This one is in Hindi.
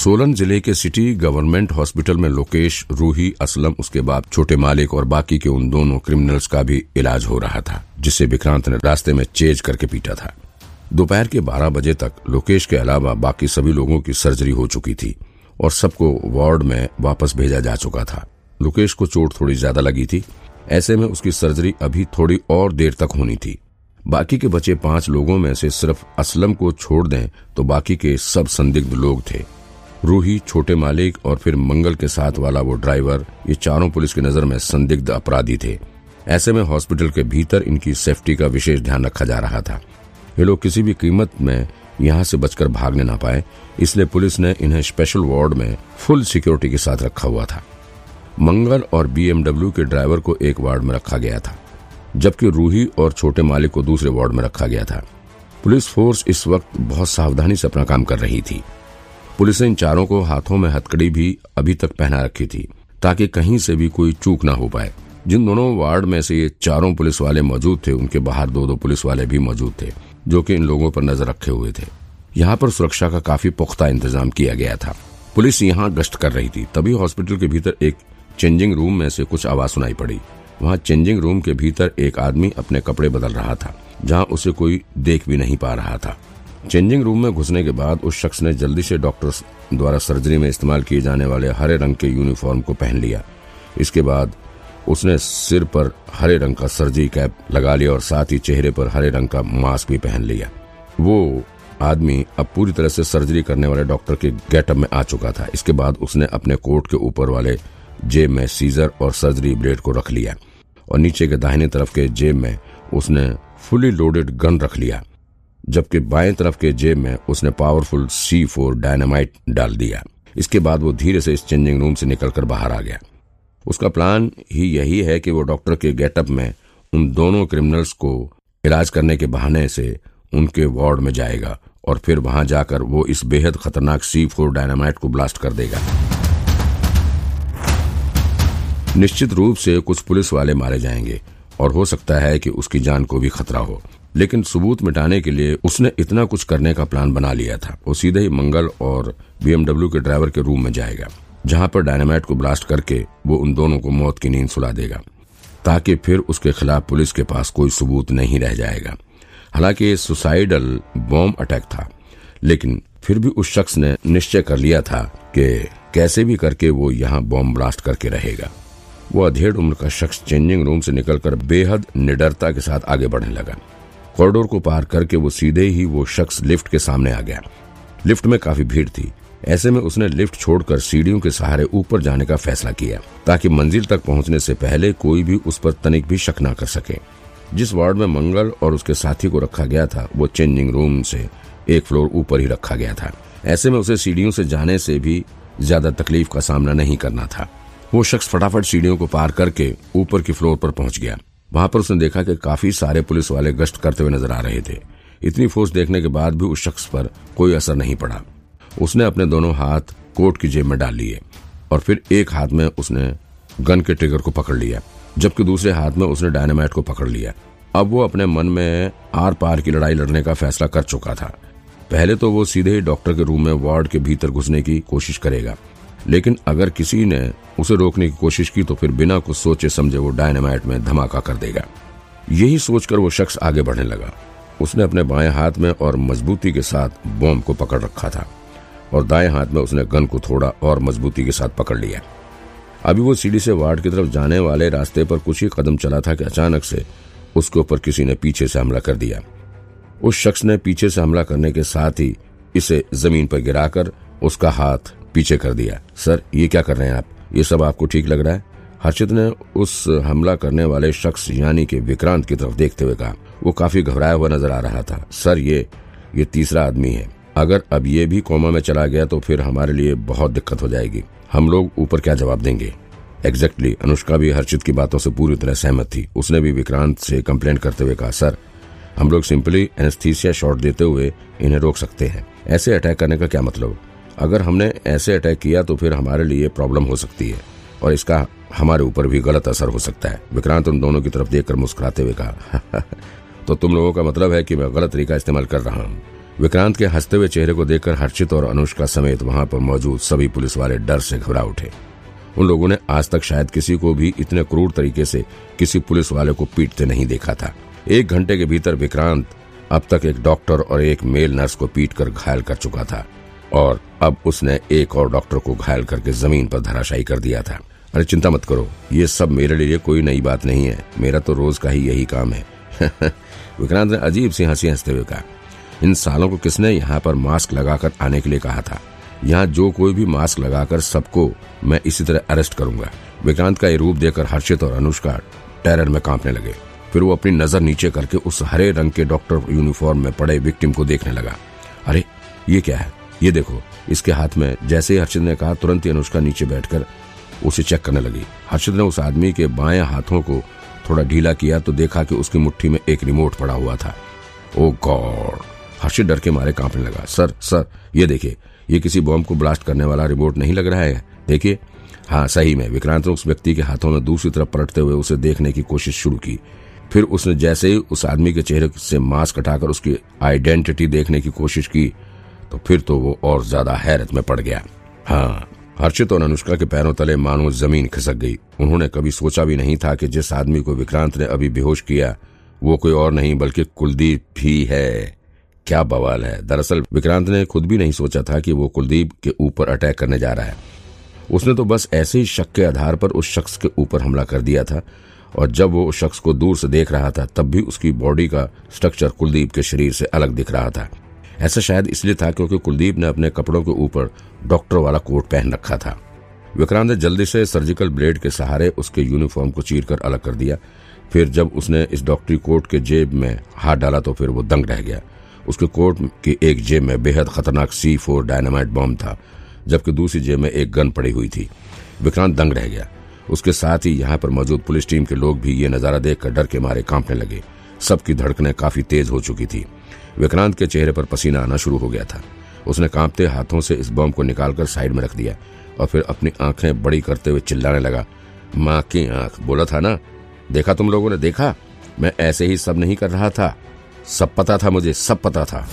सोलन ज़िले के सिटी गवर्नमेंट हॉस्पिटल में लोकेश, रूही, असलम, उसके बाप, छोटे मालिक और बाकी के उन दोनों क्रिमिनल्स का भी इलाज हो रहा था जिसे विक्रांत ने रास्ते में चेज करके पीटा था। दोपहर के 12 बजे तक लोकेश के अलावा बाकी सभी लोगों की सर्जरी हो चुकी थी और सबको वार्ड में वापस भेजा जा चुका था। लोकेश को चोट थोड़ी ज़्यादा लगी थी। ऐसे में उसकी सर्जरी अभी थोड़ी और देर तक होनी थी। बाकी के बचे पाँच लोगों में से सिर्फ़ असलम को छोड़ दें तो बाकी के सब संदिग्ध लोग थे। रूही, छोटे मालिक और फिर मंगल के साथ वाला वो ड्राइवर ये चारों पुलिस की नज़र में संदिग्ध अपराधी थे। ऐसे में हॉस्पिटल के भीतर इनकी सेफ्टी का विशेष ध्यान रखा जा रहा था। ये लोग किसी भी कीमत में यहाँ से बचकर भागने ना पाए, इसलिए पुलिस ने इन्हें स्पेशल वार्ड में फुल सिक्योरिटी के साथ रखा हुआ था। मंगल और बीएमडब्ल्यू के ड्राइवर को एक वार्ड में रखा गया था, जबकि रूही और छोटे मालिक को दूसरे वार्ड में रखा गया था। पुलिस फोर्स इस वक्त बहुत सावधानी से अपना काम कर रही थी। पुलिस ने इन चारों को हाथों में हथकड़ी भी अभी तक पहना रखी थी, ताकि कहीं से भी कोई चूक ना हो पाए। जिन दोनों वार्ड में से ये चारों पुलिस वाले मौजूद थे, उनके बाहर दो दो पुलिस वाले भी मौजूद थे, जो कि इन लोगों पर नज़र रखे हुए थे। यहाँ पर सुरक्षा का काफ़ी पुख्ता इंतज़ाम किया गया था। पुलिस यहाँ गश्त कर रही थी। तभी हॉस्पिटल के भीतर एक चेंजिंग रूम में से कुछ आवाज़ सुनाई पड़ी। वहाँ चेंजिंग रूम के भीतर एक आदमी अपने कपड़े बदल रहा था, जहाँ उसे कोई देख भी नहीं पा रहा था। चेंजिंग रूम में घुसने के बाद उस शख्स ने जल्दी से डॉक्टर द्वारा सर्जरी में इस्तेमाल किए जाने वाले हरे रंग के यूनिफॉर्म को पहन लिया। इसके बाद उसने सिर पर हरे रंग का सर्जरी कैप लगा लिया और साथ ही चेहरे पर हरे रंग का मास्क भी पहन लिया। वो आदमी अब पूरी तरह से सर्जरी करने वाले डॉक्टर के गेटअप में आ चुका था। इसके बाद उसने अपने कोट के ऊपर वाले जेब में सीजर और सर्जरी ब्लेड को रख लिया और नीचे के दाहिने तरफ़ के जेब में उसने फुली लोडेड गन रख लिया। जबकि बाएँ तरफ़ के जेब में उसने पावरफुल सी फोर डायनामाइट डाल दिया। इसके बाद वो धीरे से इस चेंजिंग रूम से निकलकर बाहर आ गया। उसका प्लान ही यही है कि वो डॉक्टर के गेटअप में उन दोनों क्रिमिनल्स को इलाज करने के बहाने से उनके वार्ड में जाएगा और फिर वहाँ जाकर वो इस बेहद खतरनाक सी फोर डायनामाइट को ब्लास्ट कर देगा। निश्चित रूप से कुछ पुलिस वाले मारे जाएँगे और हो सकता है कि उसकी जान को भी खतरा हो। लेकिन सबूत मिटाने के लिए उसने इतना कुछ करने का प्लान बना लिया था। वो सीधे ही मंगल और बीएमडब्ल्यू के ड्राइवर के रूम में जाएगा, जहाँ पर डायनामाइट को ब्लास्ट करके वो उन दोनों को मौत की नींद सुला देगा, ताकि फिर उसके खिलाफ पुलिस के पास कोई सबूत नहीं रह जाएगा। हालाँकि ये सुसाइडल बॉम्ब अटैक था, लेकिन फिर भी उस शख्स ने निश्चय कर लिया था कि कैसे भी करके वो यहाँ बॉम्ब ब्लास्ट करके रहेगा। वो अधेड़ उम्र का शख्स चेंजिंग रूम से निकलकर बेहद निडरता के साथ आगे बढ़ने लगा। कॉरिडोर को पार करके वो सीधे ही वो शख्स लिफ्ट के सामने आ गया। लिफ्ट में काफ़ी भीड़ थी। ऐसे में उसने लिफ्ट छोड़कर सीढ़ियों के सहारे ऊपर जाने का फैसला किया, ताकि मंजिल तक पहुँचने से पहले कोई भी उस पर तनिक भी शक न कर सके। जिस वार्ड में मंगल और उसके साथी को रखा गया था, वो चेंजिंग रूम से एक फ्लोर ऊपर ही रखा गया था। ऐसे में उसे सीढ़ियों से जाने से भी ज़्यादा तकलीफ़ का सामना नहीं करना था। वो शख्स फटाफट सीढ़ियों को पार करके ऊपर की फ्लोर पर पहुँच गया। वहाँ पर उसने देखा कि काफ़ी सारे पुलिस वाले गश्त करते हुए नज़र आ रहे थे। इतनी फोर्स देखने के बाद भी उस शख्स पर कोई असर नहीं पड़ा। उसने अपने दोनों हाथ कोट की जेब में डाल लिए और फिर एक हाथ में उसने गन के ट्रिगर को पकड़ लिया, जबकि दूसरे हाथ में उसने डायनामाइट को पकड़ लिया। अब वो अपने मन में आर पार की लड़ाई लड़ने का फैसला कर चुका था। पहले तो वो सीधे ही डॉक्टर के रूम में वार्ड के भीतर घुसने की कोशिश करेगा। लेकिन अगर किसी ने उसे रोकने की कोशिश की तो फिर बिना कुछ सोचे समझे वो डायनामाइट में धमाका कर देगा। यही सोचकर वो शख्स आगे बढ़ने लगा। उसने अपने बाएँ हाथ में और मजबूती के साथ बॉम्ब को पकड़ रखा था और दाएँ हाथ में उसने गन को थोड़ा और मजबूती के साथ पकड़ लिया। अभी वो सीढ़ी से वार्ड की तरफ़ जाने वाले रास्ते पर कुछ ही कदम चला था कि अचानक से उसके ऊपर किसी ने पीछे से हमला कर दिया। उस शख्स ने पीछे से हमला करने के साथ ही इसे ज़मीन पर गिराकर उसका हाथ पीछे कर दिया। सर ये क्या कर रहे हैं आप? ये सब आपको ठीक लग रहा है? हर्षित ने उस हमला करने वाले शख्स यानी कि विक्रांत की तरफ़ देखते हुए कहा। वो काफ़ी घबराया हुआ नज़र आ रहा था। सर ये ये तीसरा आदमी है। अगर अब ये भी कोमा में चला गया तो फिर हमारे लिए बहुत दिक्कत हो जाएगी। हम लोग ऊपर क्या जवाब देंगे? एग्जैक्टली exactly, अनुष्का भी हर्षित की बातों से पूरी तरह सहमत थी। उसने भी विक्रांत से कंप्लेंट करते हुए कहा सर हम लोग सिंपली एनेस्थीसिया शॉट देते हुए इन्हें रोक सकते हैं। ऐसे अटैक करने का क्या मतलब? अगर हमने ऐसे अटैक किया तो फिर हमारे लिए प्रॉब्लम हो सकती है और इसका हमारे ऊपर भी गलत असर हो सकता है। विक्रांत उन दोनों की तरफ़ देखकर मुस्कुराते हुए कहा तो तुम लोगों का मतलब है कि मैं गलत तरीका इस्तेमाल कर रहा हूँ। विक्रांत के हँसते हुए चेहरे को देखकर हर्षित और अनुष्का समेत वहाँ पर मौजूद सभी पुलिस वाले डर से घबरा उठे। उन लोगों ने आज तक शायद किसी को भी इतने क्रूर तरीके से किसी पुलिस वाले को पीटते नहीं देखा था। एक घंटे के भीतर विक्रांत अब तक एक डॉक्टर और एक मेल नर्स को पीट कर घायल कर चुका था। और अब उसने एक और डॉक्टर को घायल करके ज़मीन पर धराशायी कर दिया था। अरे चिंता मत करो, ये सब मेरे लिए कोई नई बात नहीं है। मेरा तो रोज का ही यही काम है। विक्रांत ने अजीब सी हँसी हँसते हुए कहा, इन सालों को किसने यहाँ पर मास्क लगाकर आने के लिए कहा था? यहाँ जो कोई भी मास्क लगाकर सबको मैं इसी तरह अरेस्ट करूँगा। विक्रांत का ये रूप देखकर हर्षित और अनुष्का टेरर में कांपने लगे। फिर वो अपनी नज़र नीचे करके उस हरे रंग के डॉक्टर यूनिफॉर्म में पड़े विक्टिम को देखने लगा। अरे, ये क्या है? ये देखो, इसके हाथ में, जैसे ही हर्षित ने कहा, तुरंत ही अनुष्का नीचे बैठकर उसे चेक करने लगी। हर्षित ने उस आदमी के बाएँ हाथों को थोड़ा ढीला किया तो देखा कि उसकी मुट्ठी में एक रिमोट पड़ा हुआ था। ओ गॉड! हर्षित डर के मारे कांपने लगा। सर सर, ये देखिए, ये किसी बॉम्ब को ब्लास्ट करने वाला रिमोट नहीं लग रहा है। देखिए। हाँ सही में, विक्रांत ने उस व्यक्ति के हाथों में दूसरी तरफ़ पलटते हुए उसे देखने की कोशिश शुरू की। फिर उसने जैसे ही उस आदमी के चेहरे से मास्क हटाकर उसकी आइडेंटिटी देखने की कोशिश की तो फिर तो वो और ज़्यादा हैरत में पड़ गया। हाँ हर्षित और अनुष्का के पैरों तले मानो ज़मीन खिसक गई। उन्होंने कभी सोचा भी नहीं था कि जिस आदमी को विक्रांत ने अभी बेहोश किया, वो कोई और नहीं, बल्कि कुलदीप भी है। क्या बवाल है। दरअसल विक्रांत ने खुद भी नहीं सोचा था कि वो कुलदीप के ऊपर अटैक करने जा रहा है। उसने तो बस ऐसे ही शक के आधार पर उस शख्स के ऊपर हमला कर दिया था, और जब वो उस शख्स को दूर से देख रहा था, तब भी उसकी बॉडी का स्ट्रक्चर कुलदीप के शरीर से अलग दिख रहा था। ऐसा शायद इसलिए था क्योंकि कुलदीप ने अपने कपड़ों के ऊपर डॉक्टर वाला कोट पहन रखा था। विक्रांत ने जल्दी से सर्जिकल ब्लेड के सहारे उसके यूनिफॉर्म को चीर कर अलग कर दिया। फिर जब उसने इस डॉक्टरी कोट के जेब में हाथ डाला तो फिर वो दंग रह गया। उसके कोट की एक जेब में बेहद खतरनाक सी फोर डायनामाइट बॉम्ब था, जबकि दूसरी जेब में एक गन पड़ी हुई थी। विक्रांत दंग रह गया। उसके साथ ही यहाँ पर मौजूद पुलिस टीम के लोग भी ये नज़ारा देखकर डर के मारे कांपने लगे। सबकी धड़कनें काफ़ी तेज हो चुकी थी। विक्रांत के चेहरे पर पसीना आना शुरू हो गया था। उसने कांपते हाथों से इस बम को निकालकर साइड में रख दिया और फिर अपनी आँखें बड़ी करते हुए चिल्लाने लगा, माँ की आँख, बोला था ना, देखा तुम लोगों ने, देखा? मैं ऐसे ही सब नहीं कर रहा था। सब पता था मुझे, सब पता था।